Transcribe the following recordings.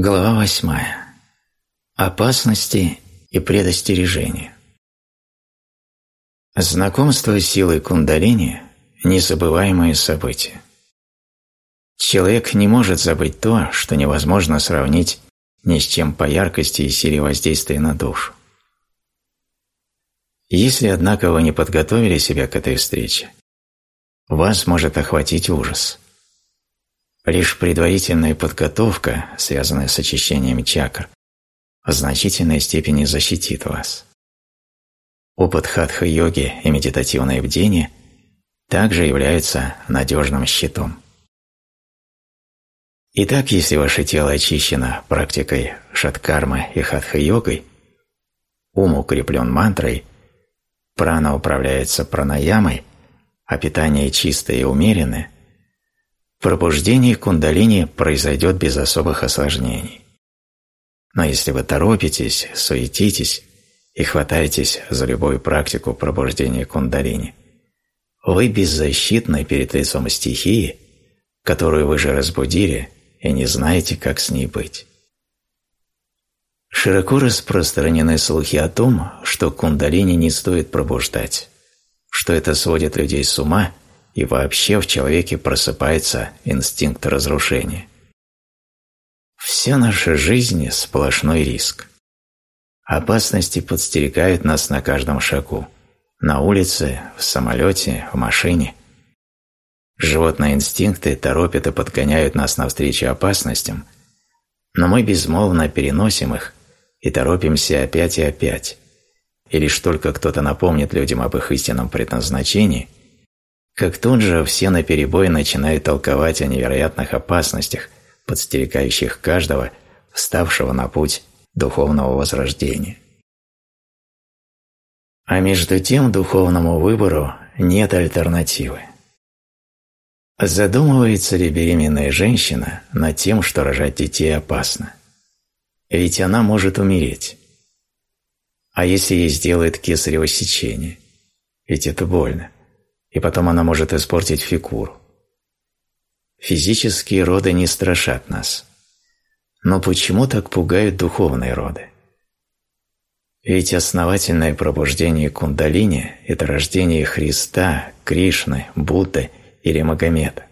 Глава восьмая. Опасности и предостережения. Знакомство с силой кундалини – незабываемое событие. Человек не может забыть то, что невозможно сравнить ни с чем по яркости и силе воздействия на душу. Если, однако, вы не подготовили себя к этой встрече, вас может охватить ужас – Лишь предварительная подготовка, связанная с очищением чакр, в значительной степени защитит вас. Опыт хатха-йоги и медитативное бдение также являются надежным щитом. Итак, если ваше тело очищено практикой шаткармы и хатха-йогой, ум укреплен мантрой, прана управляется пранаямой, а питание чистое и умеренное – пробуждение кундалини произойдет без особых осложнений. Но если вы торопитесь, суетитесь и хватаетесь за любую практику пробуждения кундалини, вы беззащитны перед лицом стихии, которую вы же разбудили и не знаете, как с ней быть. Широко распространены слухи о том, что кундалини не стоит пробуждать, что это сводит людей с ума – и вообще в человеке просыпается инстинкт разрушения. Вся наша жизнь – сплошной риск. Опасности подстерегают нас на каждом шагу – на улице, в самолете, в машине. Животные инстинкты торопят и подгоняют нас навстречу опасностям, но мы безмолвно переносим их и торопимся опять и опять. И лишь только кто-то напомнит людям об их истинном предназначении – как тут же все наперебой начинают толковать о невероятных опасностях, подстерегающих каждого, вставшего на путь духовного возрождения. А между тем духовному выбору нет альтернативы. Задумывается ли беременная женщина над тем, что рожать детей опасно? Ведь она может умереть. А если ей сделают кесарево сечение? Ведь это больно и потом она может испортить фигуру. Физические роды не страшат нас. Но почему так пугают духовные роды? Ведь основательное пробуждение кундалини – это рождение Христа, Кришны, Будды или Магомета.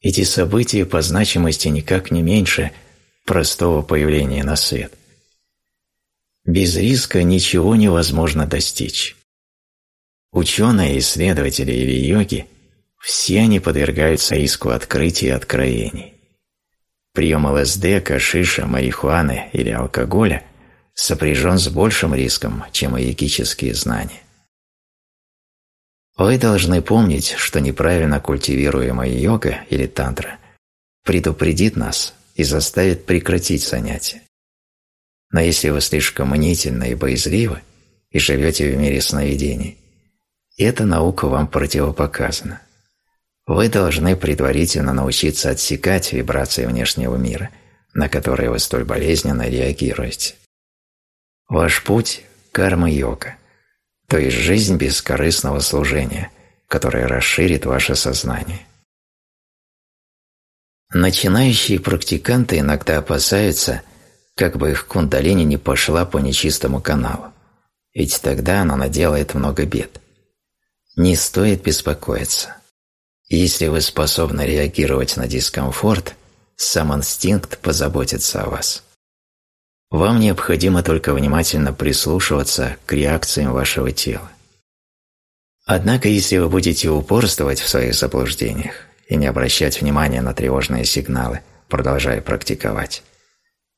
Эти события по значимости никак не меньше простого появления на свет. Без риска ничего невозможно достичь. Ученые, исследователи или йоги – все они подвергаются риску открытий и откровений. Прием ЛСД, кашиша, марихуаны или алкоголя сопряжен с большим риском, чем йогические знания. Вы должны помнить, что неправильно культивируемая йога или тантра предупредит нас и заставит прекратить занятия. Но если вы слишком мнительны и боязливы и живете в мире сновидений, эта наука вам противопоказана. Вы должны предварительно научиться отсекать вибрации внешнего мира, на которые вы столь болезненно реагируете. Ваш путь – карма-йога, то есть жизнь бескорыстного служения, которая расширит ваше сознание. Начинающие практиканты иногда опасаются, как бы их кундалини не пошла по нечистому каналу, ведь тогда она наделает много бед. Не стоит беспокоиться. Если вы способны реагировать на дискомфорт, сам инстинкт позаботится о вас. Вам необходимо только внимательно прислушиваться к реакциям вашего тела. Однако, если вы будете упорствовать в своих заблуждениях и не обращать внимания на тревожные сигналы, продолжая практиковать,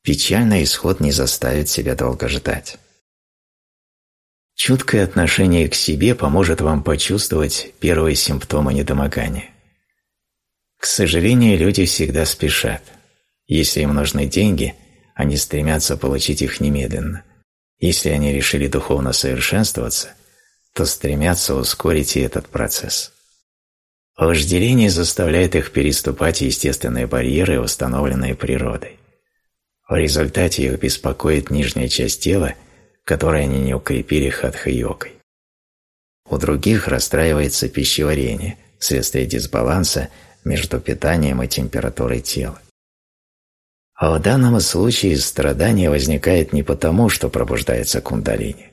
печальный исход не заставит себя долго ждать. Чуткое отношение к себе поможет вам почувствовать первые симптомы недомогания. К сожалению, люди всегда спешат. Если им нужны деньги, они стремятся получить их немедленно. Если они решили духовно совершенствоваться, то стремятся ускорить и этот процесс. Вожделение заставляет их переступать естественные барьеры, установленные природой. В результате их беспокоит нижняя часть тела – которые они не укрепили хатха-йогой. У других расстраивается пищеварение вследствие дисбаланса между питанием и температурой тела. А в данном случае страдание возникает не потому, что пробуждается кундалини,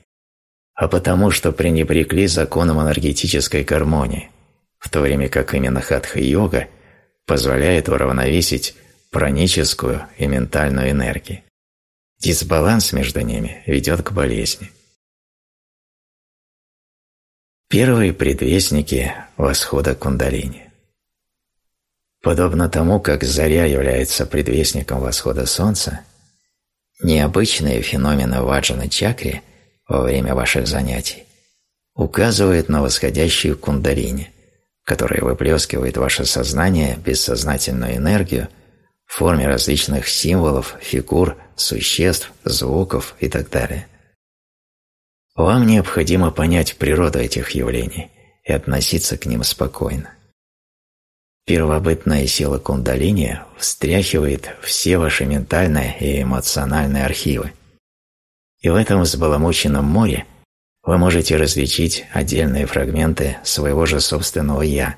а потому, что пренебрегли законом энергетической гармонии, в то время как именно хатха-йога позволяет уравновесить праническую и ментальную энергии. Дисбаланс между ними ведет к болезни. Первые предвестники восхода кундалини. Подобно тому, как заря является предвестником восхода солнца, необычные феномены ваджана чакри во время ваших занятий указывают на восходящую кундалини, которая выплескивает ваше сознание бессознательную энергию в форме различных символов, фигур, существ, звуков и так далее. Вам необходимо понять природу этих явлений и относиться к ним спокойно. Первобытная сила кундалини встряхивает все ваши ментальные и эмоциональные архивы. И в этом взбаламученном море вы можете различить отдельные фрагменты своего же собственного «я»,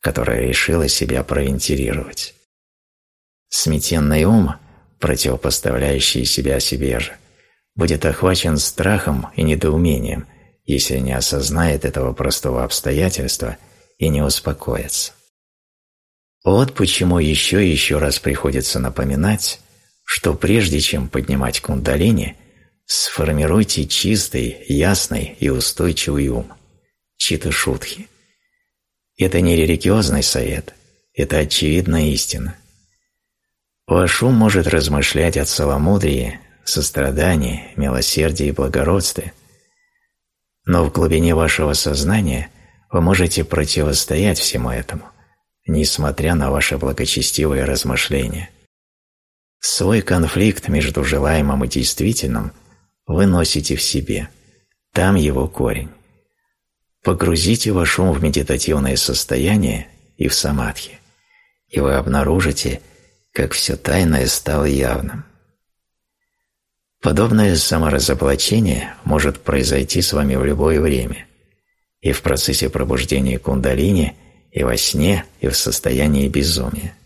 которое решило себя провентилировать. Сметенный ум, противопоставляющий себя себе же, будет охвачен страхом и недоумением, если не осознает этого простого обстоятельства и не успокоится. Вот почему еще и еще раз приходится напоминать, что прежде чем поднимать кундалини, сформируйте чистый, ясный и устойчивый ум, чита-шутхи. Это не религиозный совет, это очевидная истина – Ваш ум может размышлять о целомудрии, сострадании, милосердии и благородстве, но в глубине вашего сознания вы можете противостоять всему этому, несмотря на ваши благочестивые размышления. Свой конфликт между желаемым и действительным вы носите в себе, там его корень. Погрузите ваш ум в медитативное состояние и в самадхи, и вы обнаружите – как все тайное стало явным. Подобное саморазоблачение может произойти с вами в любое время, и в процессе пробуждения кундалини, и во сне, и в состоянии безумия.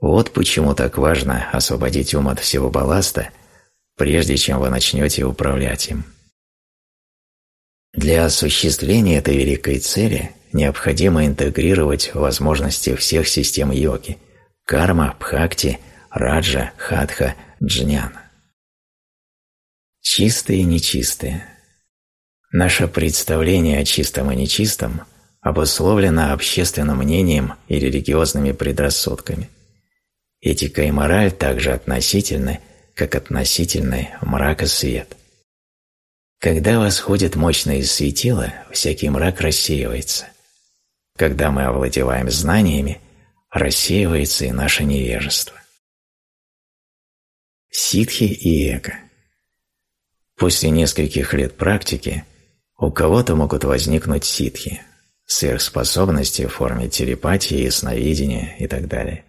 Вот почему так важно освободить ум от всего балласта, прежде чем вы начнете управлять им. Для осуществления этой великой цели необходимо интегрировать возможности всех систем йоги – карма, бхакти, раджа, хатха, джняна. Чистые и нечистые. Наше представление о чистом и нечистом обусловлено общественным мнением и религиозными предрассудками. Этика и мораль также относительны, как относительны мрак и свет. Когда восходит мощное светило, всякий мрак рассеивается. Когда мы овладеваем знаниями, рассеивается и наше невежество. Ситхи и эго. После нескольких лет практики у кого-то могут возникнуть ситхи, сверхспособности в форме телепатии, ясновидения и так далее,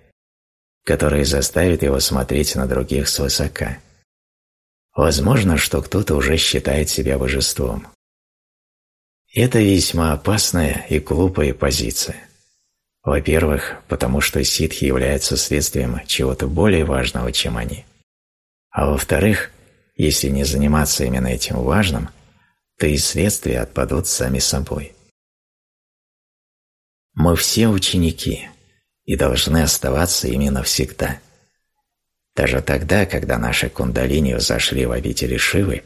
которые заставят его смотреть на других свысока. Возможно, что кто-то уже считает себя божеством. Это весьма опасная и глупая позиция. Во-первых, потому что ситхи являются следствием чего-то более важного, чем они. А во-вторых, если не заниматься именно этим важным, то и следствия отпадут сами собой. Мы все ученики и должны оставаться именно всегда. Даже тогда, когда наши кундалини взошли в обители Шивы,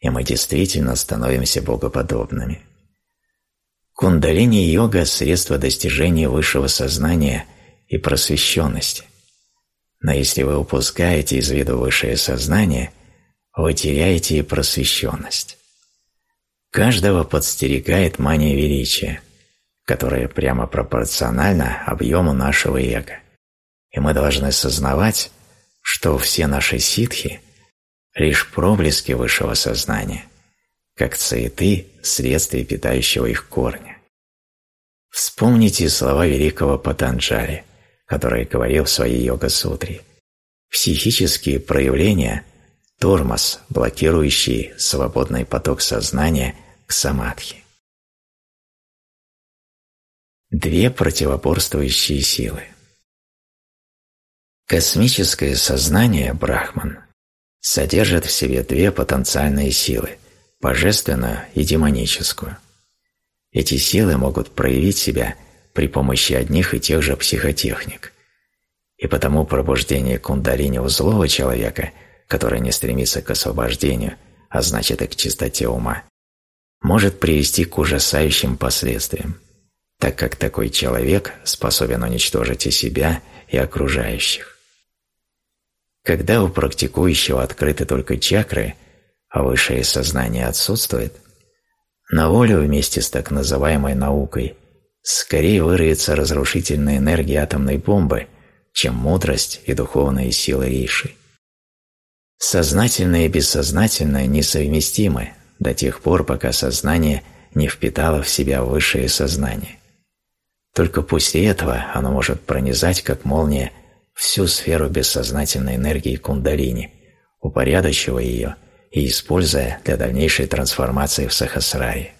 и мы действительно становимся богоподобными. Кундалини-йога – средство достижения высшего сознания и просвещенности. Но если вы упускаете из виду высшее сознание, вы теряете и просвещенность. Каждого подстерегает мания величия, которая прямо пропорциональна объему нашего эго. И мы должны сознавать, что все наши ситхи – лишь проблески высшего сознания, как цветы – следствие питающего их корня. Вспомните слова великого Патанджали, который говорил в своей йога-сутре. Психические проявления – тормоз, блокирующий свободный поток сознания к самадхи. Две противоборствующие силы. Космическое сознание Брахман содержит в себе две потенциальные силы – божественную и демоническую. Эти силы могут проявить себя при помощи одних и тех же психотехник. И потому пробуждение кундалини у злого человека, который не стремится к освобождению, а значит и к чистоте ума, может привести к ужасающим последствиям, так как такой человек способен уничтожить и себя, и окружающих. Когда у практикующего открыты только чакры, а высшее сознание отсутствует, на волю вместе с так называемой наукой скорее вырвется разрушительная энергия атомной бомбы, чем мудрость и духовные силы Риши. Сознательное и бессознательное несовместимы до тех пор, пока сознание не впитало в себя высшее сознание. Только после этого оно может пронизать, как молния, всю сферу бессознательной энергии кундалини, упорядочивая ее и используя для дальнейшей трансформации в сахасраи.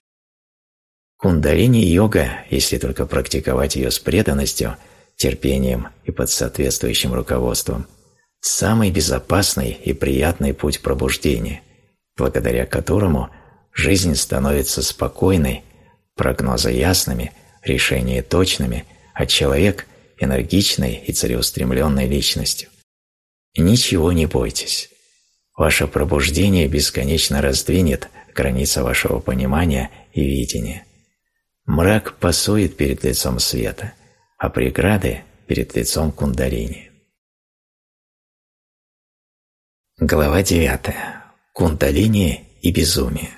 Кундалини-йога, если только практиковать ее с преданностью, терпением и под соответствующим руководством, самый безопасный и приятный путь пробуждения, благодаря которому жизнь становится спокойной, прогнозы ясными, решения точными, а человек – энергичной и целеустремленной личностью. Ничего не бойтесь. Ваше пробуждение бесконечно раздвинет границы вашего понимания и видения. Мрак пасует перед лицом света, а преграды – перед лицом кундалини. Глава 9. Кундалини и безумие.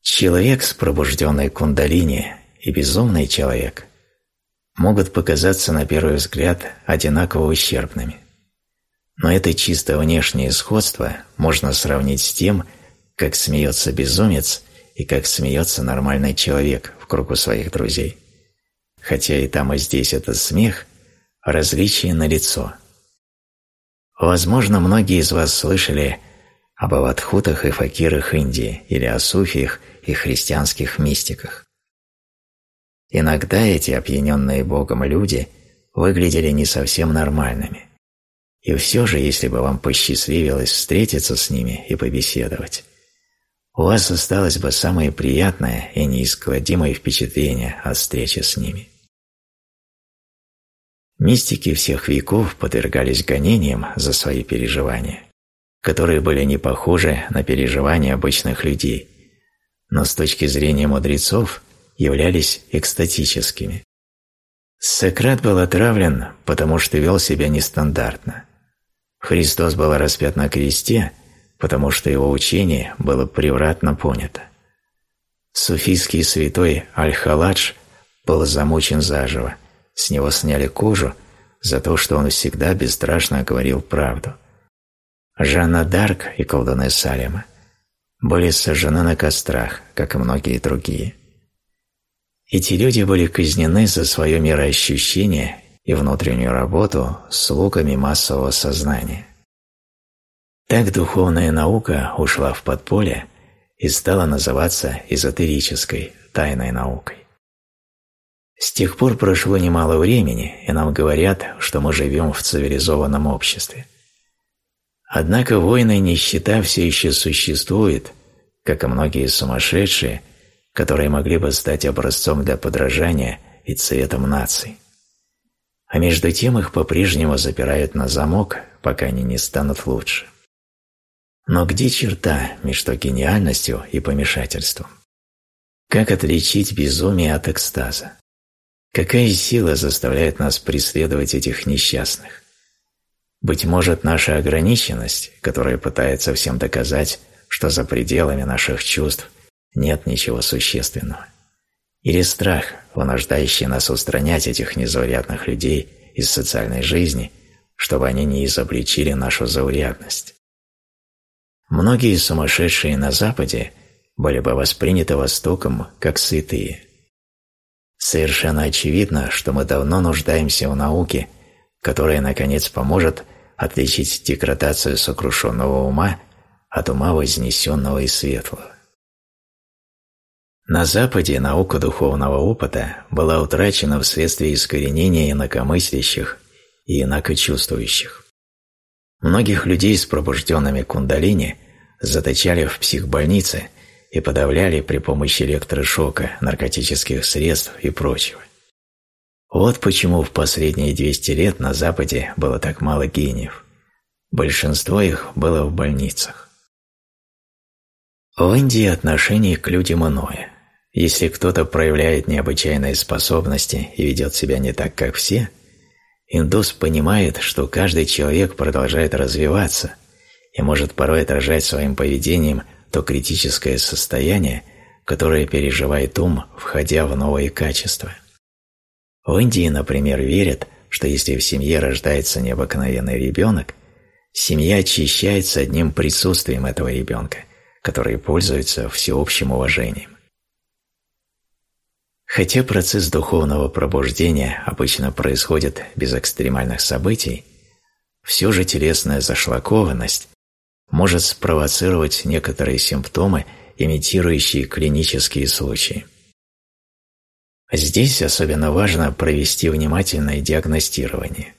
Человек с пробужденной кундалини и безумный человек могут показаться на первый взгляд одинаково ущербными. Но это чисто внешнее сходство можно сравнить с тем, как смеется безумец и как смеется нормальный человек в кругу своих друзей. Хотя и там, и здесь этот смех – различие на лицо – Возможно, многие из вас слышали об аватхутах и факирах Индии или о суфиях и христианских мистиках. Иногда эти опьяненные Богом люди выглядели не совсем нормальными. И все же, если бы вам посчастливилось встретиться с ними и побеседовать, у вас осталось бы самое приятное и неискладимое впечатление от встречи с ними. Мистики всех веков подвергались гонениям за свои переживания, которые были не похожи на переживания обычных людей, но с точки зрения мудрецов являлись экстатическими. Сократ был отравлен, потому что вел себя нестандартно. Христос был распят на кресте, потому что его учение было превратно понято. Суфийский святой Аль-Халадж был замучен заживо, с него сняли кожу за то, что он всегда бесстрашно говорил правду. Жанна Дарк и колдуны Салема были сожжены на кострах, как и многие другие. Эти люди были казнены за свое мироощущение и внутреннюю работу с луками массового сознания. Так духовная наука ушла в подполье и стала называться эзотерической, тайной наукой. С тех пор прошло немало времени, и нам говорят, что мы живем в цивилизованном обществе. Однако войны и нищета все еще существует, как и многие сумасшедшие, которые могли бы стать образцом для подражания и цветом наций. А между тем их по-прежнему запирают на замок, пока они не станут лучше. Но где черта между гениальностью и помешательством? Как отличить безумие от экстаза? Какая сила заставляет нас преследовать этих несчастных? Быть может, наша ограниченность, которая пытается всем доказать, что за пределами наших чувств нет ничего существенного. Или страх, вынуждающий нас устранять этих незаурядных людей из социальной жизни, чтобы они не изобличили нашу заурядность. Многие сумасшедшие на Западе были бы восприняты Востоком как святые – Совершенно очевидно, что мы давно нуждаемся в науке, которая, наконец, поможет отличить деградацию сокрушенного ума от ума вознесенного и светлого. На Западе наука духовного опыта была утрачена вследствие искоренения инакомыслящих и инакочувствующих. Многих людей с пробужденными кундалини заточали в психбольнице и подавляли при помощи электрошока, наркотических средств и прочего. Вот почему в последние 200 лет на Западе было так мало гениев. Большинство их было в больницах. В Индии отношение к людям иное. Если кто-то проявляет необычайные способности и ведет себя не так, как все, индус понимает, что каждый человек продолжает развиваться и может порой отражать своим поведением то критическое состояние, которое переживает ум, входя в новые качества. В Индии, например, верят, что если в семье рождается необыкновенный ребенок, семья очищается одним присутствием этого ребенка, который пользуется всеобщим уважением. Хотя процесс духовного пробуждения обычно происходит без экстремальных событий, все же телесная зашлакованность может спровоцировать некоторые симптомы, имитирующие клинические случаи. Здесь особенно важно провести внимательное диагностирование.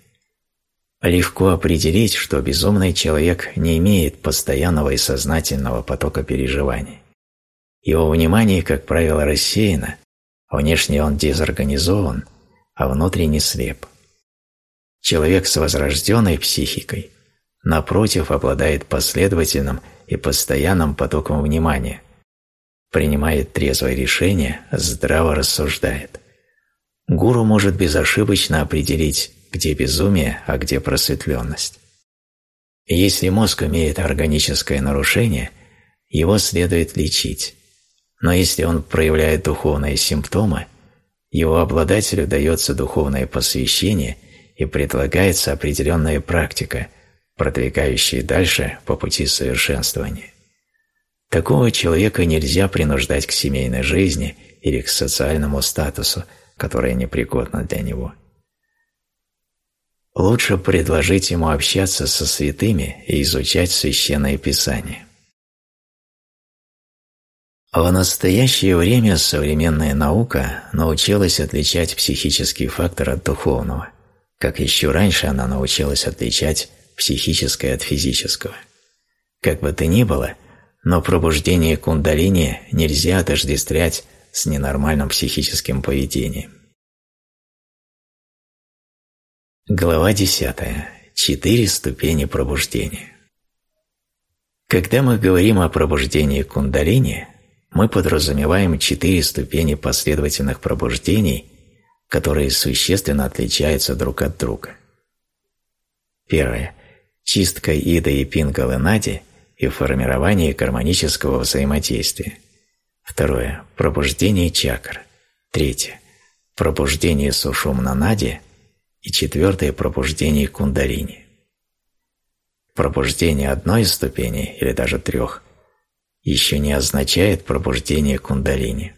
Легко определить, что безумный человек не имеет постоянного и сознательного потока переживаний. Его внимание, как правило, рассеяно, Внешне он дезорганизован, а внутренне слеп. Человек с возрожденной психикой, напротив, обладает последовательным и постоянным потоком внимания, принимает трезвое решение, здраво рассуждает. Гуру может безошибочно определить, где безумие, а где просветленность. если мозг имеет органическое нарушение, его следует лечить. Но если он проявляет духовные симптомы, его обладателю дается духовное посвящение и предлагается определенная практика, продвигающая дальше по пути совершенствования. Такого человека нельзя принуждать к семейной жизни или к социальному статусу, которое непригодно для него. Лучше предложить ему общаться со святыми и изучать священное писание. В настоящее время современная наука научилась отличать психический фактор от духовного, как еще раньше она научилась отличать психическое от физического. Как бы то ни было, но пробуждение кундалини нельзя отождествлять с ненормальным психическим поведением. Глава 10. Четыре ступени пробуждения. Когда мы говорим о пробуждении кундалини, мы подразумеваем четыре ступени последовательных пробуждений, которые существенно отличаются друг от друга. Первое. Чистка Ида и Пингалы Нади и формирование гармонического взаимодействия. Второе. Пробуждение чакр. Третье. Пробуждение Сушумна Нади. И четвертое. Пробуждение Кундалини. Пробуждение одной из ступеней или даже трех еще не означает пробуждение кундалини.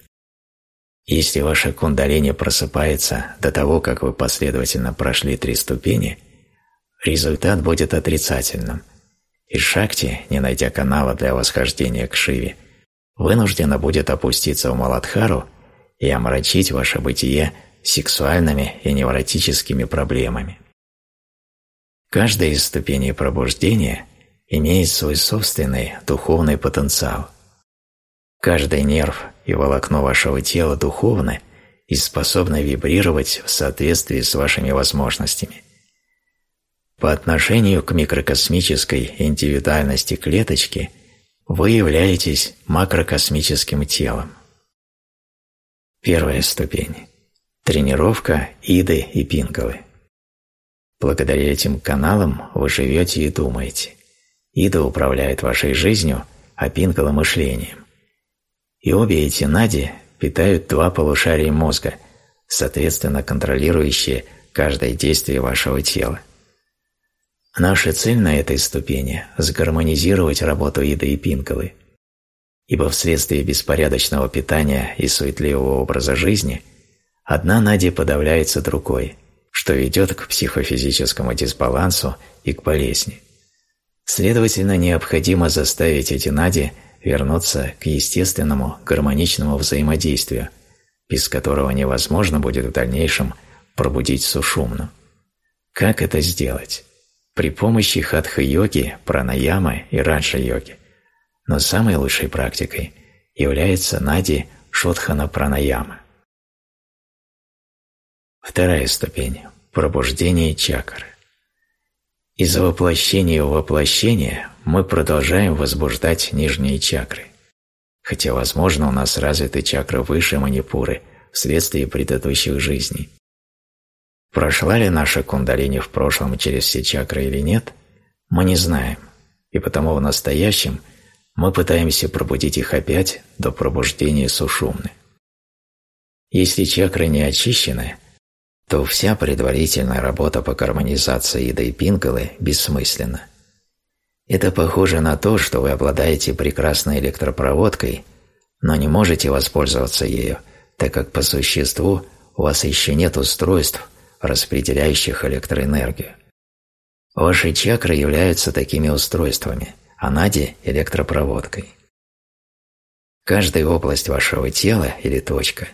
Если ваша кундалини просыпается до того, как вы последовательно прошли три ступени, результат будет отрицательным, и Шакти, не найдя канала для восхождения к Шиве, вынуждена будет опуститься в Маладхару и омрачить ваше бытие сексуальными и невротическими проблемами. Каждая из ступеней пробуждения имеет свой собственный духовный потенциал. Каждый нерв и волокно вашего тела духовны и способны вибрировать в соответствии с вашими возможностями. По отношению к микрокосмической индивидуальности клеточки вы являетесь макрокосмическим телом. Первая ступень. Тренировка Иды и Пингалы. Благодаря этим каналам вы живете и думаете. Ида управляет вашей жизнью, а Пингала – мышлением. И обе эти нади питают два полушария мозга, соответственно контролирующие каждое действие вашего тела. Наша цель на этой ступени – сгармонизировать работу Иды и Пингалы, ибо вследствие беспорядочного питания и суетливого образа жизни одна нади подавляется другой, что ведет к психофизическому дисбалансу и к болезни. Следовательно, необходимо заставить эти нади вернуться к естественному гармоничному взаимодействию, без которого невозможно будет в дальнейшем пробудить сушумну. Как это сделать? При помощи хатха-йоги, пранаямы и раджа-йоги. Но самой лучшей практикой является нади шутхана пранаяма. Вторая ступень – пробуждение чакры. Из воплощения в воплощение мы продолжаем возбуждать нижние чакры. Хотя, возможно, у нас развиты чакры выше манипуры вследствие предыдущих жизней. Прошла ли наша кундалини в прошлом через все чакры или нет, мы не знаем, и потому в настоящем мы пытаемся пробудить их опять до пробуждения сушумны. Если чакры не очищены, то вся предварительная работа по гармонизации Ида и Пингалы бессмысленна. Это похоже на то, что вы обладаете прекрасной электропроводкой, но не можете воспользоваться ею, так как по существу у вас еще нет устройств, распределяющих электроэнергию. Ваши чакры являются такими устройствами, а нади – электропроводкой. Каждая область вашего тела или точка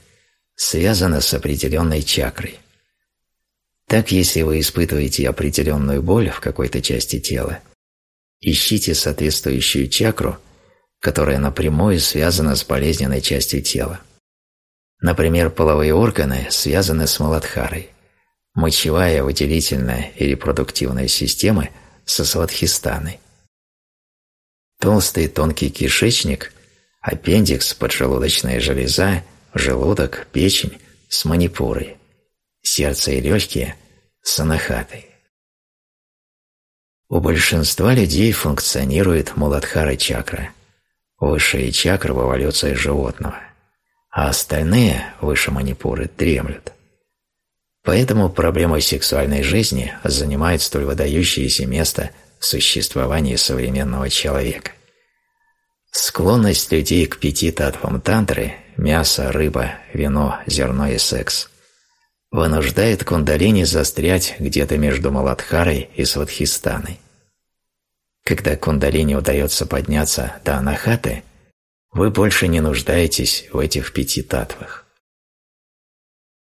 связана с определенной чакрой – так, если вы испытываете определенную боль в какой-то части тела, ищите соответствующую чакру, которая напрямую связана с болезненной частью тела. Например, половые органы связаны с Маладхарой, мочевая, выделительная и репродуктивная системы со Сватхистаной. Толстый тонкий кишечник, аппендикс, поджелудочная железа, желудок, печень с манипурой, сердце и легкие с. У большинства людей функционирует муладхара чакра, высшие чакры в эволюции животного, а остальные, выше манипуры, дремлют. Поэтому проблема сексуальной жизни занимает столь выдающееся место в существовании современного человека. Склонность людей к пяти татвам тантры – мясо, рыба, вино, зерно и секс вынуждает кундалини застрять где-то между Маладхарой и Сватхистаной. Когда кундалини удается подняться до анахаты, вы больше не нуждаетесь в этих пяти татвах.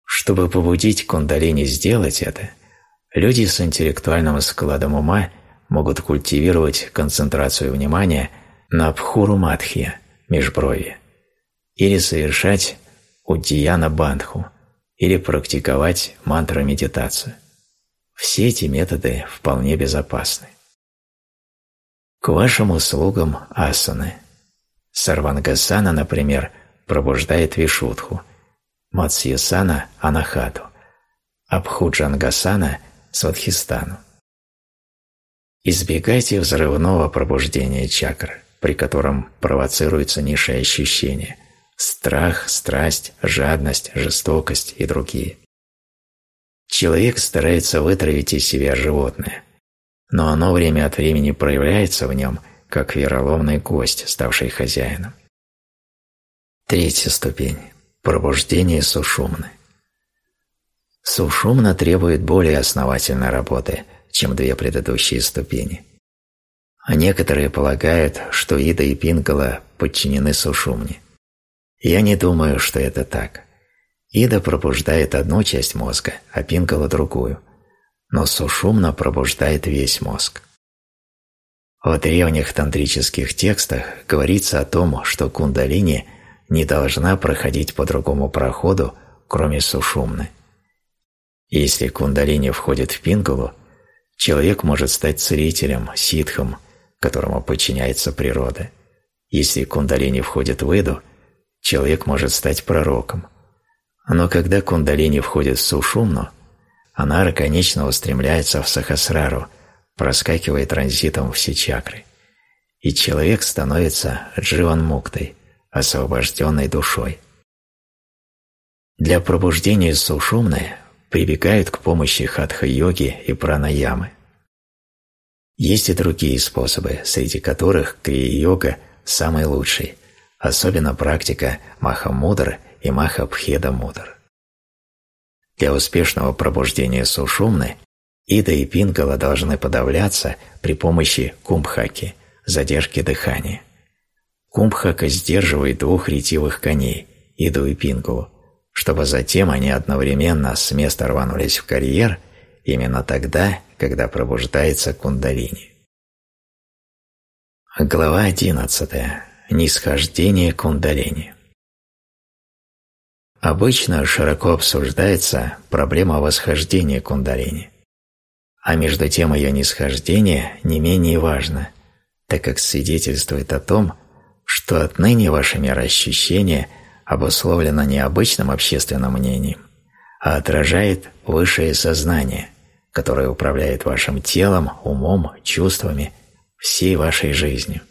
Чтобы побудить кундалини сделать это, люди с интеллектуальным складом ума могут культивировать концентрацию внимания на Бхуру-Мадхья, межброви, или совершать Уддияна-Бандху – или практиковать мантра-медитацию. Все эти методы вполне безопасны. К вашим услугам асаны. Сарвангасана, например, пробуждает вишудху, Матсьясана – анахату, Абхуджангасана – свадхистану. Избегайте взрывного пробуждения чакр, при котором провоцируются низшие ощущения, страх, страсть, жадность, жестокость и другие. Человек старается вытравить из себя животное, но оно время от времени проявляется в нем, как вероломный гость, ставший хозяином. Третья ступень – пробуждение сушумны. Сушумна требует более основательной работы, чем две предыдущие ступени. А некоторые полагают, что Ида и Пингала подчинены сушумне. Я не думаю, что это так. Ида пробуждает одну часть мозга, а Пингала – другую. Но сушумно пробуждает весь мозг. В древних тантрических текстах говорится о том, что кундалини не должна проходить по другому проходу, кроме сушумны. Если кундалини входит в пингалу, человек может стать целителем, ситхом, которому подчиняется природа. Если кундалини входит в иду – человек может стать пророком. Но когда кундалини входит в сушумну, она органично устремляется в сахасрару, проскакивая транзитом все чакры. И человек становится дживан-муктой, освобожденной душой. Для пробуждения сушумны прибегают к помощи хатха-йоги и пранаямы. Есть и другие способы, среди которых крия-йога самый лучший, особенно практика Махамудр и Махабхеда-мудр. Для успешного пробуждения сушумны Ида и Пингала должны подавляться при помощи кумбхаки – задержки дыхания. Кумбхака сдерживает двух ретивых коней – Иду и Пингалу, чтобы затем они одновременно с места рванулись в карьер именно тогда, когда пробуждается кундалини. Глава 11. Нисхождение кундалини. Обычно широко обсуждается проблема восхождения кундалини, а между тем ее нисхождение не менее важно, так как свидетельствует о том, что отныне ваше мироощущение обусловлено не обычным общественным мнением, а отражает высшее сознание, которое управляет вашим телом, умом, чувствами, всей вашей жизнью.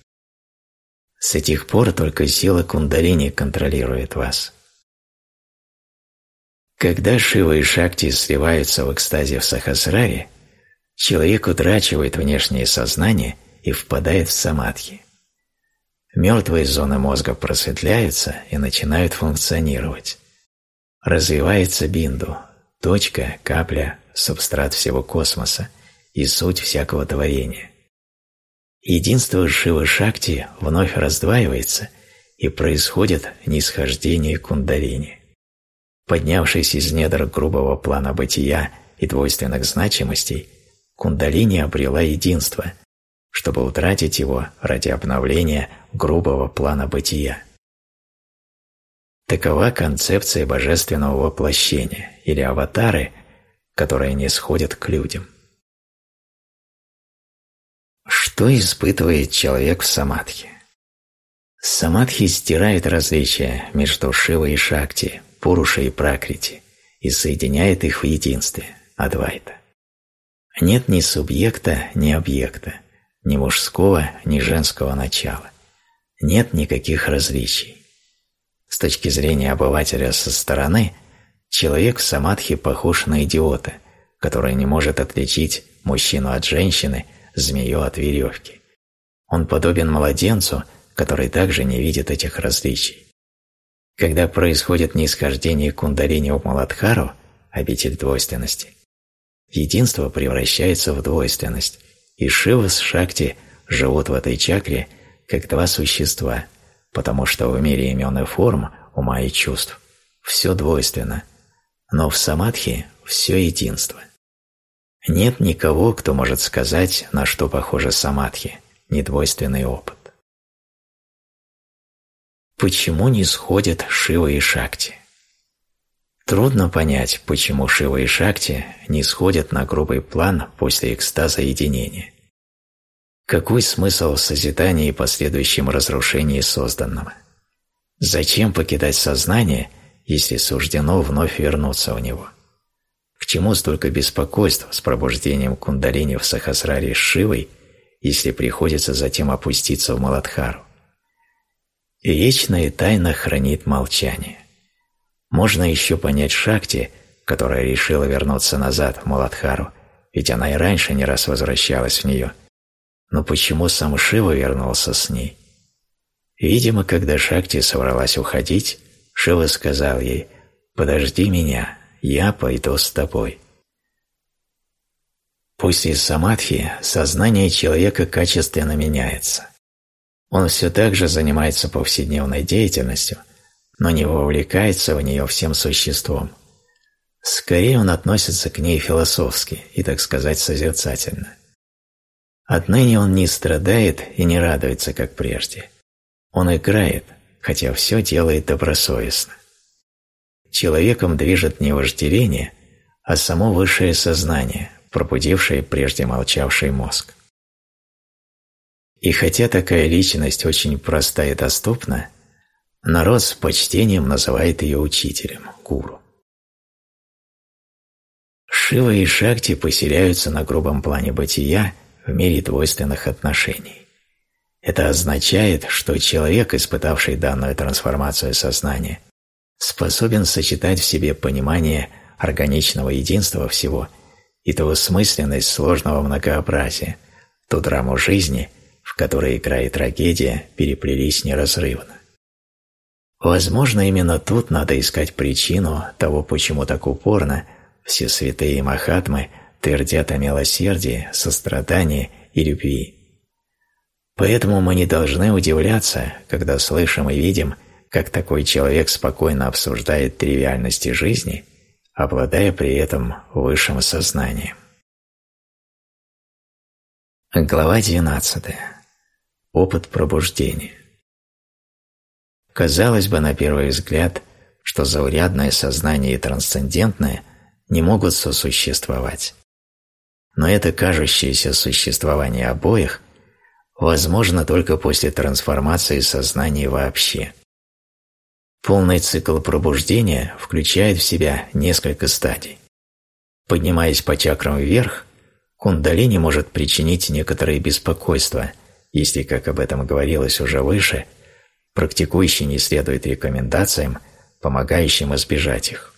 С этих пор только сила кундалини контролирует вас. Когда Шива и Шакти сливаются в экстазе в Сахасраре, человек утрачивает внешнее сознание и впадает в самадхи. Мертвые зоны мозга просветляются и начинают функционировать. Развивается бинду, точка, капля, субстрат всего космоса и суть всякого творения. Единство Шивы Шакти вновь раздваивается и происходит нисхождение кундалини. Поднявшись из недр грубого плана бытия и двойственных значимостей, кундалини обрела единство, чтобы утратить его ради обновления грубого плана бытия. Такова концепция божественного воплощения или аватары, которая не сходит к людям. Что испытывает человек в самадхи? Самадхи стирает различия между Шивой и Шакти, Пурушей и Пракрити и соединяет их в единстве – Адвайта. Нет ни субъекта, ни объекта, ни мужского, ни женского начала. Нет никаких различий. С точки зрения обывателя со стороны, человек в самадхи похож на идиота, который не может отличить мужчину от женщины, змею от веревки. Он подобен младенцу, который также не видит этих различий. Когда происходит нисхождение кундалини в Маладхару, обитель двойственности, единство превращается в двойственность, и Шива с Шакти живут в этой чакре как два существа, потому что в мире имен и форм, ума и чувств все двойственно, но в самадхи все единство. Нет никого, кто может сказать, на что похожа самадхи, недвойственный опыт. Почему не сходят Шива и Шакти? Трудно понять, почему Шива и Шакти не сходят на грубый план после экстаза единения. Какой смысл в созидании и последующем разрушении созданного? Зачем покидать сознание, если суждено вновь вернуться в него? К чему столько беспокойств с пробуждением кундалини в Сахасраре с Шивой, если приходится затем опуститься в Маладхару? вечная тайна хранит молчание. Можно еще понять Шакти, которая решила вернуться назад в Муладхару, ведь она и раньше не раз возвращалась в нее. Но почему сам Шива вернулся с ней? Видимо, когда Шакти собралась уходить, Шива сказал ей «Подожди меня, я пойду с тобой». После самадхи сознание человека качественно меняется. Он все так же занимается повседневной деятельностью, но не вовлекается в нее всем существом. Скорее он относится к ней философски и, так сказать, созерцательно. Отныне он не страдает и не радуется, как прежде. Он играет, хотя все делает добросовестно. Человеком движет не вожделение, а само высшее сознание, пробудившее прежде молчавший мозг. И хотя такая личность очень проста и доступна, народ с почтением называет ее учителем, гуру. Шива и Шакти поселяются на грубом плане бытия в мире двойственных отношений. Это означает, что человек, испытавший данную трансформацию сознания, способен сочетать в себе понимание органичного единства всего и ту осмысленность сложного многообразия, ту драму жизни – в которой игра трагедия переплелись неразрывно. Возможно, именно тут надо искать причину того, почему так упорно все святые Махатмы твердят о милосердии, сострадании и любви. Поэтому мы не должны удивляться, когда слышим и видим, как такой человек спокойно обсуждает тривиальности жизни, обладая при этом высшим сознанием. Глава 12. Опыт пробуждения. Казалось бы, на первый взгляд, что заурядное сознание и трансцендентное не могут сосуществовать. Но это кажущееся существование обоих возможно только после трансформации сознания вообще. Полный цикл пробуждения включает в себя несколько стадий. Поднимаясь по чакрам вверх, кундалини может причинить некоторое беспокойство, если, как об этом говорилось уже выше, практикующий не следует рекомендациям, помогающим избежать их.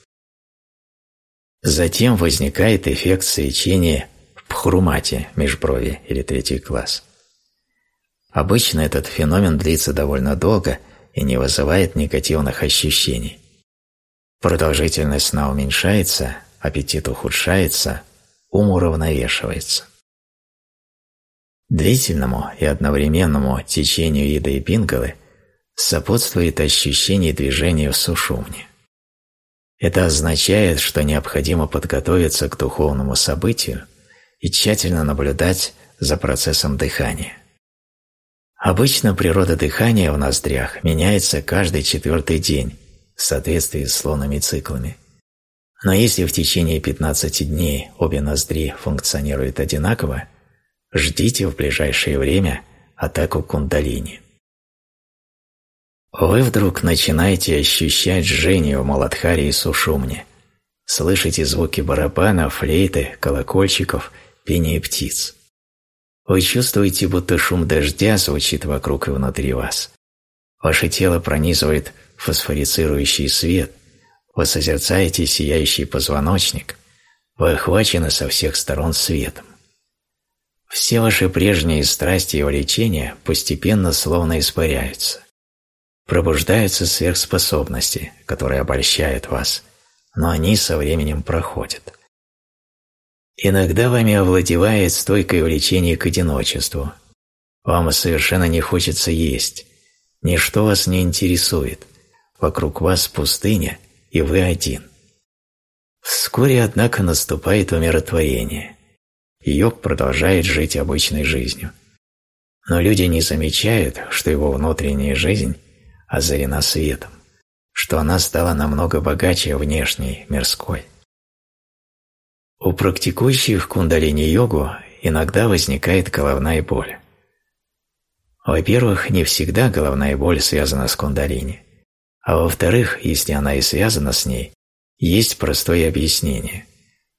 Затем возникает эффект свечения в пхрумате, межброви или третий класс. Обычно этот феномен длится довольно долго и не вызывает негативных ощущений. Продолжительность сна уменьшается, аппетит ухудшается, ум уравновешивается. Длительному и одновременному течению еды и пингалы сопутствует ощущение движения в сушумне. Это означает, что необходимо подготовиться к духовному событию и тщательно наблюдать за процессом дыхания. Обычно природа дыхания в ноздрях меняется каждый четвертый день в соответствии с лунными циклами. Но если в течение 15 дней обе ноздри функционируют одинаково, ждите в ближайшее время атаку кундалини. Вы вдруг начинаете ощущать жжение в Маладхаре и Сушумне, слышите звуки барабана, флейты, колокольчиков, пение птиц. Вы чувствуете, будто шум дождя звучит вокруг и внутри вас. Ваше тело пронизывает фосфорицирующий свет, вы созерцаете сияющий позвоночник, вы охвачены со всех сторон светом. Все ваши прежние страсти и влечения постепенно словно испаряются. Пробуждаются сверхспособности, которые обольщают вас, но они со временем проходят. Иногда вами овладевает стойкое влечение к одиночеству. Вам совершенно не хочется есть, ничто вас не интересует, вокруг вас пустыня – и вы один. Вскоре, однако, наступает умиротворение. Йог продолжает жить обычной жизнью. Но люди не замечают, что его внутренняя жизнь озарена светом, что она стала намного богаче внешней, мирской. У практикующих кундалини-йогу иногда возникает головная боль. Во-первых, не всегда головная боль связана с кундалини. А во-вторых, если она и связана с ней, есть простое объяснение.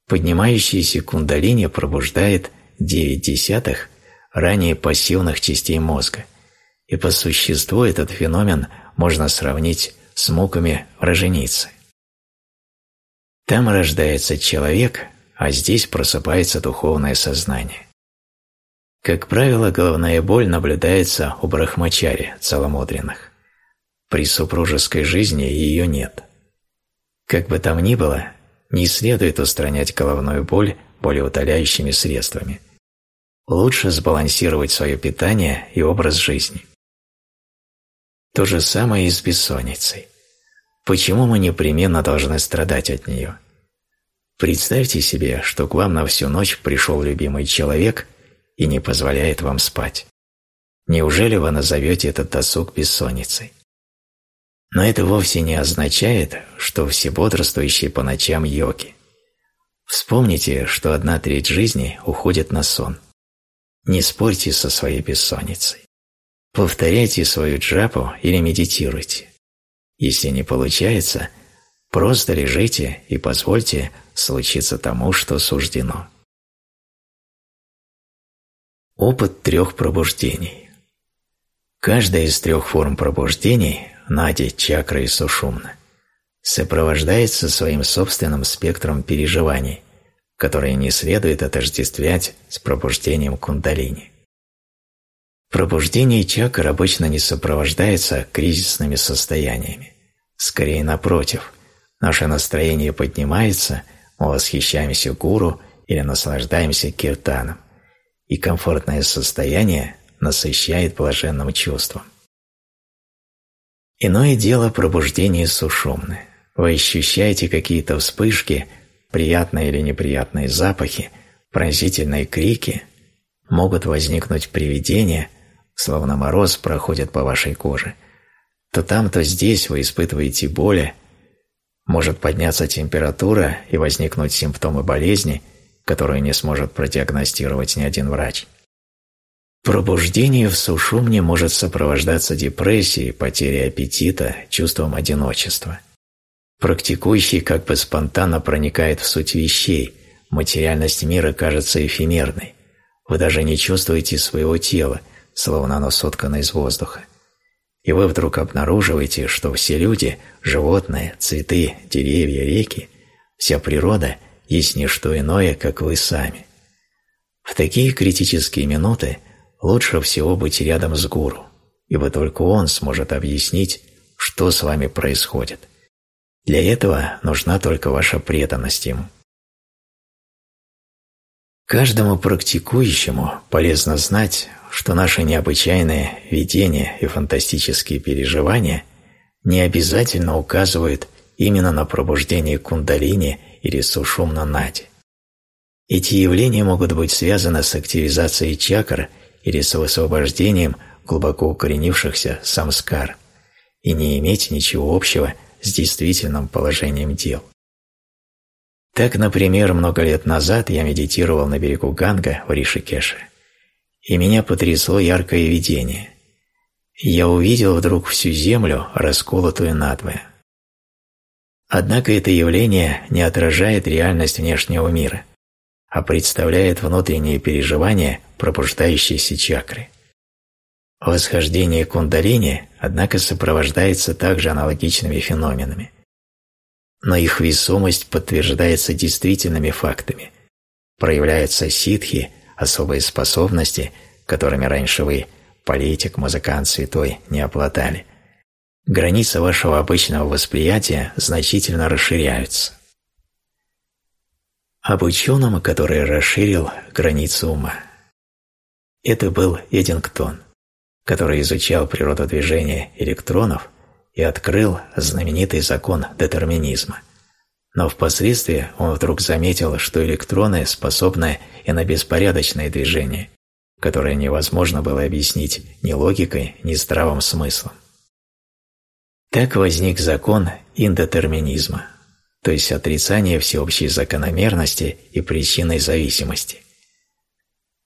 Поднимающаяся кундалини пробуждает 9 десятых ранее пассивных частей мозга, и по существу этот феномен можно сравнить с муками роженицы. Там рождается человек, а здесь просыпается духовное сознание. Как правило, головная боль наблюдается у брахмачари, целомудренных. При супружеской жизни ее нет. Как бы там ни было, не следует устранять головную боль болеутоляющими средствами. Лучше сбалансировать свое питание и образ жизни. То же самое и с бессонницей. Почему мы непременно должны страдать от нее? Представьте себе, что к вам на всю ночь пришел любимый человек и не позволяет вам спать. Неужели вы назовете этот досуг бессонницей? Но это вовсе не означает, что все бодрствующие по ночам йоги. Вспомните, что одна треть жизни уходит на сон. Не спорьте со своей бессонницей. Повторяйте свою джапу или медитируйте. Если не получается, просто лежите и позвольте случиться тому, что суждено. Опыт трех пробуждений. Каждая из трех форм пробуждений нади, чакры и сушумна, сопровождается своим собственным спектром переживаний, которые не следует отождествлять с пробуждением кундалини. Пробуждение чакр обычно не сопровождается кризисными состояниями. Скорее напротив, наше настроение поднимается, мы восхищаемся гуру или наслаждаемся киртаном, и комфортное состояние насыщает блаженным чувством. Иное дело пробуждение сушумны. Вы ощущаете какие-то вспышки, приятные или неприятные запахи, пронзительные крики. могут возникнуть привидения, словно мороз проходит по вашей коже, то там, то здесь вы испытываете боли, может подняться температура и возникнуть симптомы болезни, которые не сможет продиагностировать ни один врач. Пробуждение в сушумне может сопровождаться депрессией, потерей аппетита, чувством одиночества. Практикующий как бы спонтанно проникает в суть вещей, материальность мира кажется эфемерной. Вы даже не чувствуете своего тела, словно оно соткано из воздуха и вы вдруг обнаруживаете, что все люди, животные, цветы, деревья, реки, вся природа есть не что иное, как вы сами. В такие критические минуты лучше всего быть рядом с гуру, ибо только он сможет объяснить, что с вами происходит. Для этого нужна только ваша преданность ему. Каждому практикующему полезно знать, что наши необычайные видения и фантастические переживания не обязательно указывают именно на пробуждение кундалини или сушумна нади. Эти явления могут быть связаны с активизацией чакр или с высвобождением глубоко укоренившихся самскар и не иметь ничего общего с действительным положением дел. Так, например, много лет назад я медитировал на берегу Ганга в Ришикеше и меня потрясло яркое видение. Я увидел вдруг всю землю, расколотую надвое. Однако это явление не отражает реальность внешнего мира, а представляет внутренние переживания пробуждающейся чакры. Восхождение кундалини, однако, сопровождается также аналогичными феноменами. Но их весомость подтверждается действительными фактами. Проявляются ситхи – особые способности, которыми раньше вы, политик, музыкант, святой, не обладали. Границы вашего обычного восприятия значительно расширяются. Об ученом, который расширил границы ума. Это был Эдингтон, который изучал природу движения электронов и открыл знаменитый закон детерминизма – но впоследствии он вдруг заметил, что электроны способны и на беспорядочное движение, которое невозможно было объяснить ни логикой, ни здравым смыслом. Так возник закон индетерминизма, то есть отрицание всеобщей закономерности и причинной зависимости.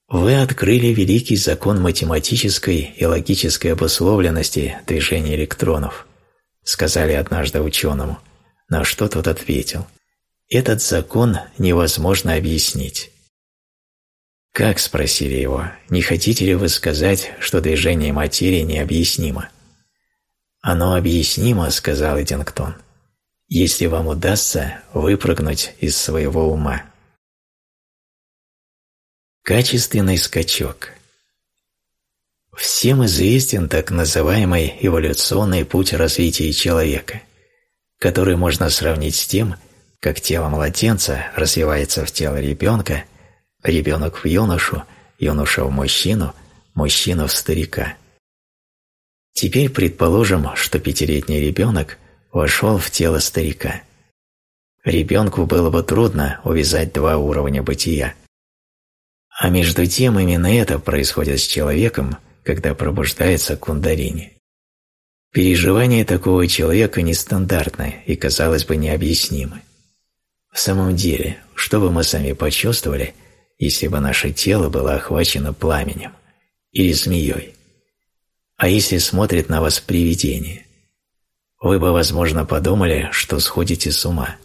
Вы открыли великий закон математической и логической обусловленности движения электронов, сказали однажды ученому, на что тот ответил «Этот закон невозможно объяснить». «Как?» – спросили его. «Не хотите ли вы сказать, что движение материи необъяснимо?» «Оно объяснимо», – сказал Эдингтон, – «если вам удастся выпрыгнуть из своего ума». Качественный скачок Всем известен так называемый эволюционный путь развития человека который можно сравнить с тем, как тело младенца развивается в тело ребенка, ребенок в юношу, юноша в мужчину, мужчина в старика. Теперь предположим, что пятилетний ребенок вошел в тело старика. Ребенку было бы трудно увязать два уровня бытия. А между тем именно это происходит с человеком, когда пробуждается кундалини. Переживания такого человека нестандартны и, казалось бы, необъяснимы. В самом деле, что бы мы сами почувствовали, если бы наше тело было охвачено пламенем или змеей? А если смотрит на вас привидение? Вы бы, возможно, подумали, что сходите с ума.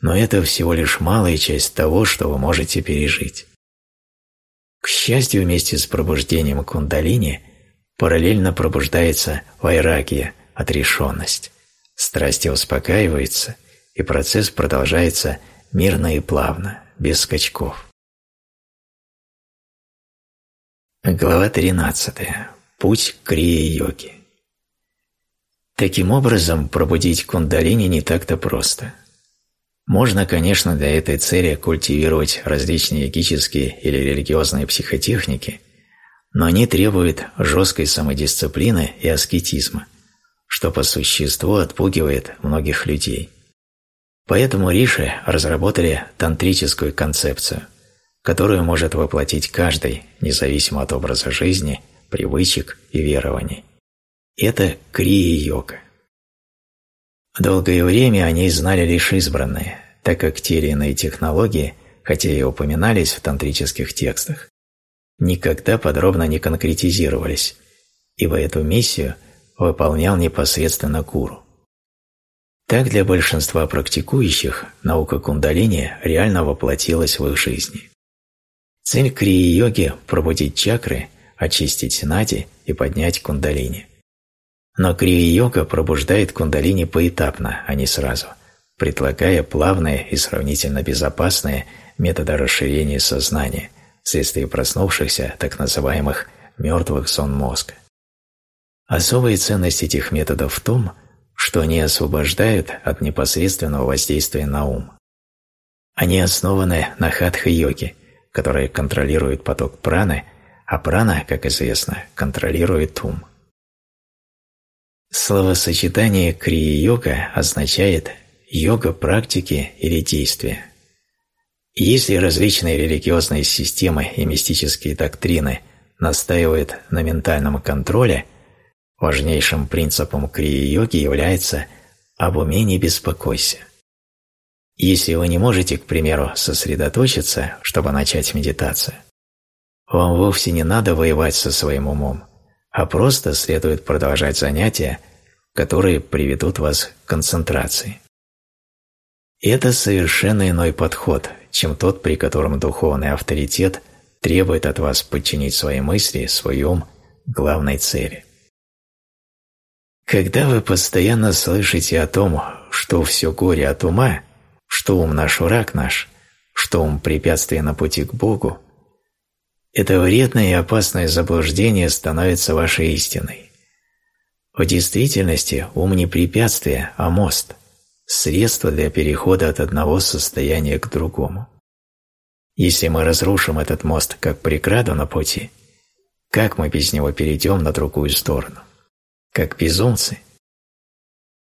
Но это всего лишь малая часть того, что вы можете пережить. К счастью, вместе с пробуждением кундалини – параллельно пробуждается вайрагия, отрешенность. Страсти успокаиваются, и процесс продолжается мирно и плавно, без скачков. Глава 13. Путь к крия-йоги. Таким образом, пробудить кундалини не так-то просто. Можно, конечно, для этой цели культивировать различные йогические или религиозные психотехники – но они требуют жесткой самодисциплины и аскетизма, что по существу отпугивает многих людей. Поэтому риши разработали тантрическую концепцию, которую может воплотить каждый, независимо от образа жизни, привычек и верований. Это крия-йога. Долгое время они знали лишь избранные, так как те или иные технологии, хотя и упоминались в тантрических текстах, никогда подробно не конкретизировались, ибо эту миссию выполнял непосредственно гуру. Так для большинства практикующих наука кундалини реально воплотилась в их жизни. Цель крии-йоги – пробудить чакры, очистить нади и поднять кундалини. Но крия-йога пробуждает кундалини поэтапно, а не сразу, предлагая плавные и сравнительно безопасные методы расширения сознания вследствие проснувшихся так называемых мертвых сон мозга. Особая ценность этих методов в том, что они освобождают от непосредственного воздействия на ум. Они основаны на хатха-йоге, которая контролирует поток праны, а прана, как известно, контролирует ум. Словосочетание крия-йога означает йога практики или действия. Если различные религиозные системы и мистические доктрины настаивают на ментальном контроле, важнейшим принципом крия-йоги является «об уме не беспокойся». Если вы не можете, к примеру, сосредоточиться, чтобы начать медитацию, вам вовсе не надо воевать со своим умом, а просто следует продолжать занятия, которые приведут вас к концентрации. Это совершенно иной подход, чем тот, при котором духовный авторитет требует от вас подчинить свои мысли, свой ум главной цели. Когда вы постоянно слышите о том, что все горе от ума, что ум наш враг наш, что ум препятствие на пути к Богу, это вредное и опасное заблуждение становится вашей истиной. В действительности ум не препятствие, а мост, средство для перехода от одного состояния к другому. Если мы разрушим этот мост как преграду на пути, как мы без него перейдем на другую сторону? Как безумцы?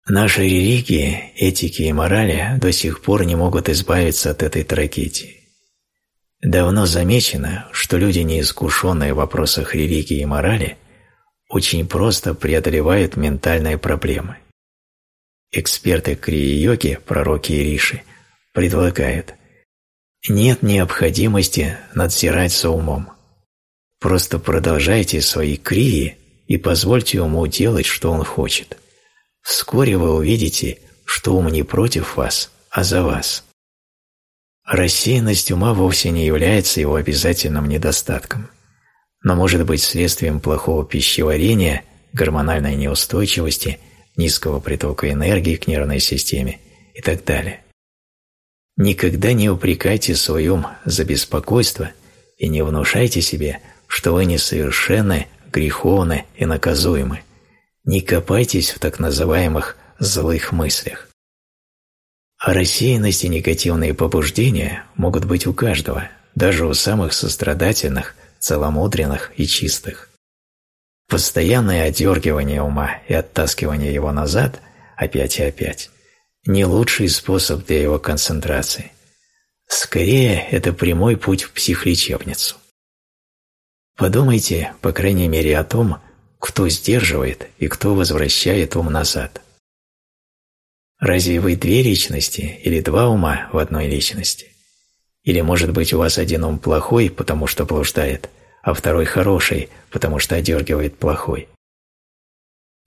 Наши религии, этики и морали до сих пор не могут избавиться от этой трагедии. Давно замечено, что люди, неискушенные в вопросах религии и морали, очень просто преодолевают ментальные проблемы. Эксперты крии-йоги, пророки и риши, предлагают нет необходимости надзирать за умом. Просто продолжайте свои крии и позвольте уму делать, что он хочет. Вскоре вы увидите, что ум не против вас, а за вас. Рассеянность ума вовсе не является его обязательным недостатком, но может быть следствием плохого пищеварения, гормональной неустойчивости, низкого притока энергии к нервной системе и так далее. Никогда не упрекайте свой ум за беспокойство и не внушайте себе, что вы несовершенны, греховны и наказуемы. Не копайтесь в так называемых «злых мыслях». А рассеянность и негативные побуждения могут быть у каждого, даже у самых сострадательных, целомудренных и чистых. Постоянное отдергивание ума и оттаскивание его назад, опять и опять, не лучший способ для его концентрации. Скорее, это прямой путь в психлечебницу. Подумайте, по крайней мере, о том, кто сдерживает и кто возвращает ум назад. Разве вы две личности или два ума в одной личности? Или, может быть, у вас один ум плохой, потому что блуждает, а второй хороший, потому что одергивает плохой?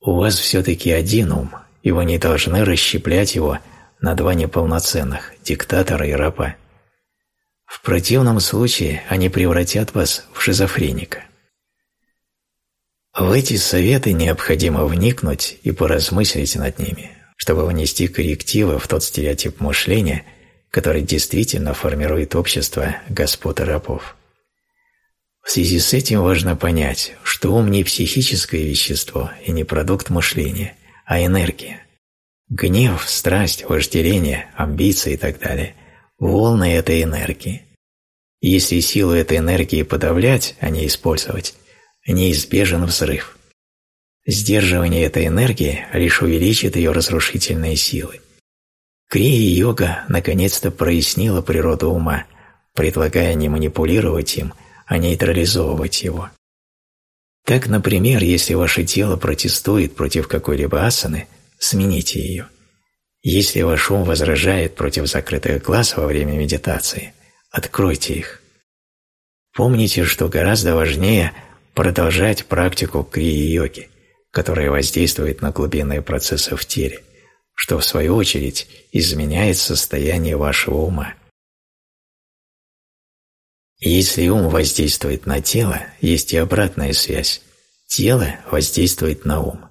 У вас все-таки один ум, и вы не должны расщеплять его на два неполноценных – диктатора и раба. В противном случае они превратят вас в шизофреника. В эти советы необходимо вникнуть и поразмыслить над ними – чтобы внести коррективы в тот стереотип мышления, который действительно формирует общество господ и рабов. В связи с этим важно понять, что ум не психическое вещество и не продукт мышления, а энергия. Гнев, страсть, вожделение, амбиции и так далее – волны этой энергии. Если силу этой энергии подавлять, а не использовать, неизбежен взрыв – Сдерживание этой энергии лишь увеличит ее разрушительные силы. Крия-йога наконец-то прояснила природу ума, предлагая не манипулировать им, а нейтрализовывать его. Так, например, если ваше тело протестует против какой-либо асаны, смените ее. Если ваш ум возражает против закрытых глаз во время медитации, откройте их. Помните, что гораздо важнее продолжать практику крии-йоги, которая воздействует на глубинные процессы в теле, что в свою очередь изменяет состояние вашего ума. Если ум воздействует на тело, есть и обратная связь. Тело воздействует на ум.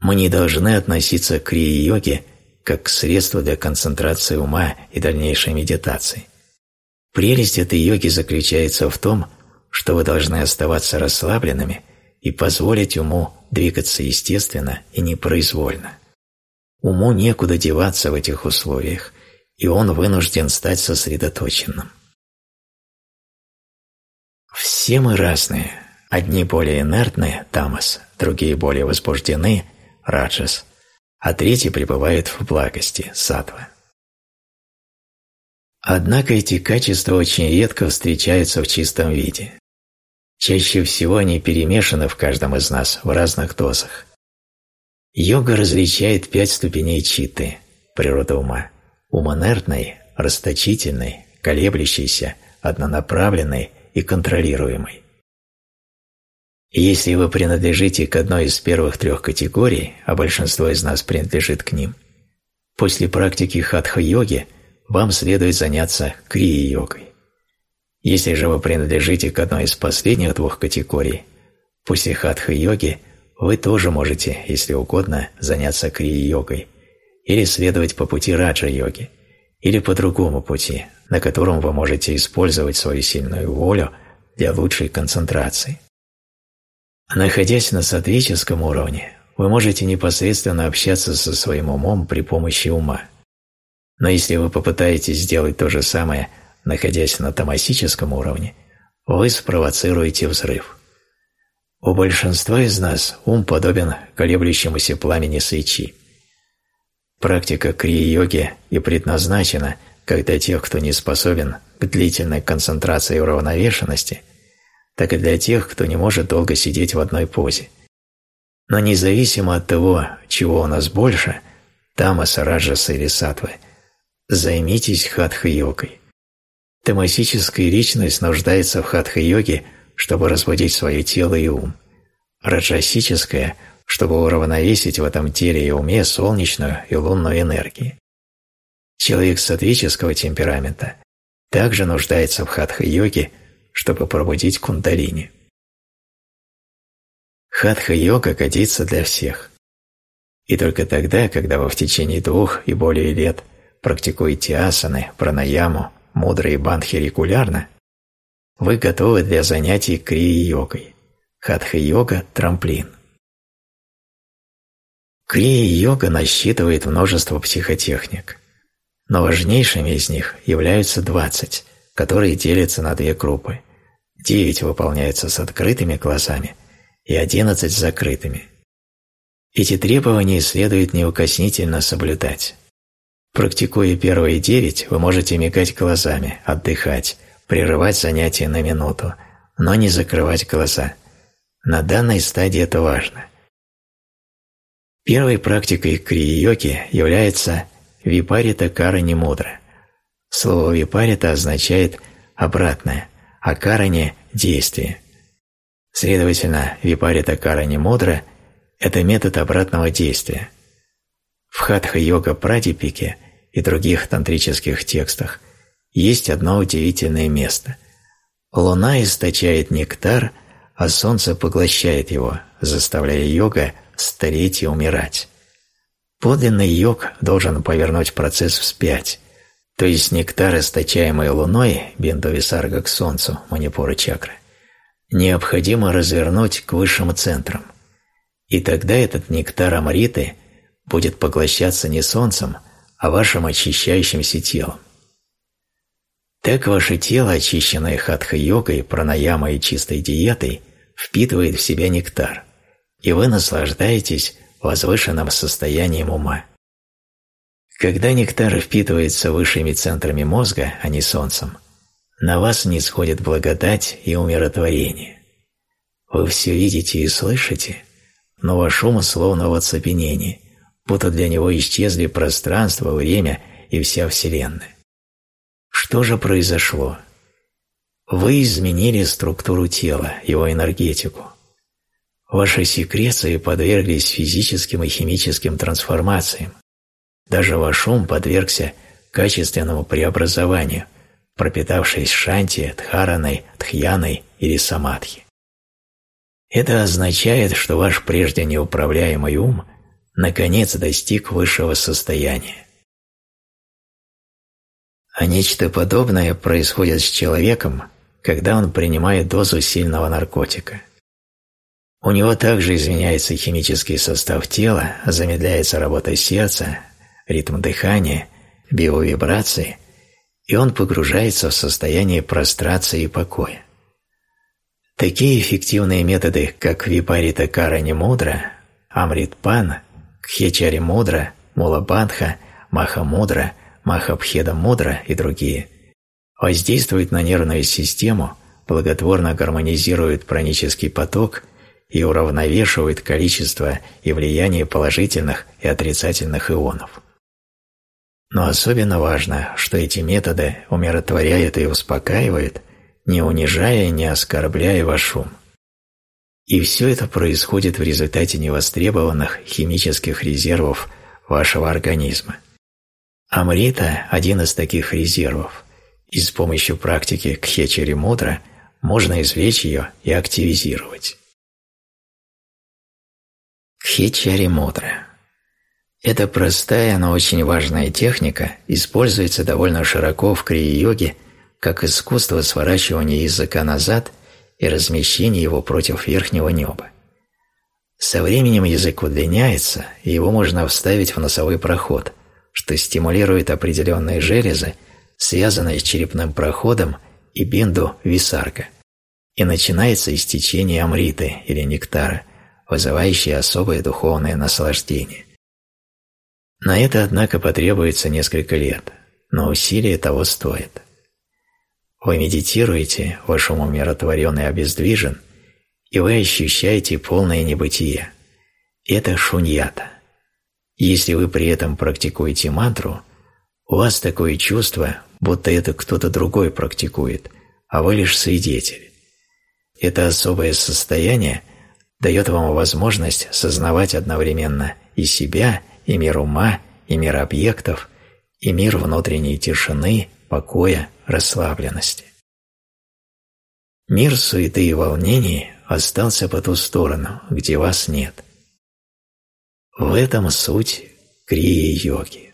Мы не должны относиться к крии-йоге как к средству для концентрации ума и дальнейшей медитации. Прелесть этой йоги заключается в том, что вы должны оставаться расслабленными и позволить уму двигаться естественно и непроизвольно. Уму некуда деваться в этих условиях, и он вынужден стать сосредоточенным. Все мы разные. Одни более инертные – тамас, другие более возбуждены – раджас, а третьи пребывают в благости – сатва. Однако эти качества очень редко встречаются в чистом виде. Чаще всего они перемешаны в каждом из нас в разных дозах. Йога различает пять ступеней читы – природа ума. Ум инертный, расточительный, колеблющийся, однонаправленный и контролируемый. если вы принадлежите к одной из первых трех категорий, а большинство из нас принадлежит к ним, после практики хатха-йоги вам следует заняться крии-йогой. Если же вы принадлежите к одной из последних двух категорий, после хатха-йоги вы тоже можете, если угодно, заняться крии-йогой или следовать по пути раджа-йоги, или по другому пути, на котором вы можете использовать свою сильную волю для лучшей концентрации. Находясь на садвическом уровне, вы можете непосредственно общаться со своим умом при помощи ума. Но если вы попытаетесь сделать то же самое, находясь на тамасическом уровне, вы спровоцируете взрыв. У большинства из нас ум подобен колеблющемуся пламени свечи. Практика крии-йоги и предназначена – как для тех, кто не способен к длительной концентрации и уравновешенности, так и для тех, кто не может долго сидеть в одной позе. Но независимо от того, чего у нас больше – тамаса, раджаса или сатвы – займитесь хатха-йогой. Тамасическая личность нуждается в хатха-йоге, чтобы разбудить свое тело и ум. Раджасическая – чтобы уравновесить в этом теле и уме солнечную и лунную энергии. Человек сатвического темперамента также нуждается в хатха-йоге, чтобы пробудить кундалини. Хатха-йога годится для всех. И только тогда, когда вы в течение двух и более лет практикуете асаны, пранаяму, мудрые бандхи регулярно, вы готовы для занятий крии-йогой. Хатха-йога – трамплин. Крия-йога насчитывает множество психотехник но важнейшими из них являются 20, которые делятся на две группы. 9 выполняются с открытыми глазами и 11 с закрытыми. Эти требования следует неукоснительно соблюдать. Практикуя первые девять, вы можете мигать глазами, отдыхать, прерывать занятия на минуту, но не закрывать глаза. На данной стадии это важно. Первой практикой крии-йоги является Випарита карани мудра. Слово випарита означает обратное, а карани – действие. Следовательно, випарита карани мудра – это метод обратного действия. В хатха-йога прадипике и других тантрических текстах есть одно удивительное место. Луна источает нектар, а солнце поглощает его, заставляя йога стареть и умирать. Подлинный йог должен повернуть процесс вспять, то есть нектар, источаемый луной, биндувисарга к солнцу, манипура чакры, необходимо развернуть к высшим центрам. И тогда этот нектар амриты будет поглощаться не солнцем, а вашим очищающимся телом. Так ваше тело, очищенное хатха-йогой, пранаямой и чистой диетой, впитывает в себя нектар, и вы наслаждаетесь возвышенным состоянием ума. Когда нектар впитывается высшими центрами мозга, а не солнцем, на вас не сходит благодать и умиротворение. Вы все видите и слышите, но ваш ум словно в оцепенении, будто для него исчезли пространство, время и вся Вселенная. Что же произошло? Вы изменили структуру тела, его энергетику. Ваши секреции подверглись физическим и химическим трансформациям. Даже ваш ум подвергся качественному преобразованию, пропитавшись шанти, дхараной, тхьяной или самадхи. Это означает, что ваш прежде неуправляемый ум наконец достиг высшего состояния. А нечто подобное происходит с человеком, когда он принимает дозу сильного наркотика. У него также изменяется химический состав тела, замедляется работа сердца, ритм дыхания, биовибрации, и он погружается в состояние прострации и покоя. Такие эффективные методы, как Випарита Карани Мудра, Амритпан, Кхечари Мудра, Мулабандха, Маха Мудра, Махабхеда Мудра и другие, воздействуют на нервную систему, благотворно гармонизируют пранический поток и уравновешивают количество и влияние положительных и отрицательных ионов. Но особенно важно, что эти методы умиротворяют и успокаивают, не унижая и не оскорбляя ваш ум. И все это происходит в результате невостребованных химических резервов вашего организма. Амрита – один из таких резервов, и с помощью практики Кхечери Мудра можно извлечь ее и активизировать. Кхечери Мудра эта простая, но очень важная техника используется довольно широко в крия-йоге как искусство сворачивания языка назад и размещения его против верхнего неба. Со временем язык удлиняется, и его можно вставить в носовой проход, что стимулирует определенные железы, связанные с черепным проходом и бинду висарка, и начинается истечение амриты или нектара, вызывающее особое духовное наслаждение. На это, однако, потребуется несколько лет, но усилие того стоит. Вы медитируете, ваш ум умиротворен и обездвижен, и вы ощущаете полное небытие. Это шуньята. Если вы при этом практикуете мантру, у вас такое чувство, будто это кто-то другой практикует, а вы лишь свидетель. Это особое состояние дает вам возможность сознавать одновременно и себя, и мир ума, и мир объектов, и мир внутренней тишины, покоя, расслабленности. Мир суеты и волнений остался по ту сторону, где вас нет. В этом суть крии-йоги.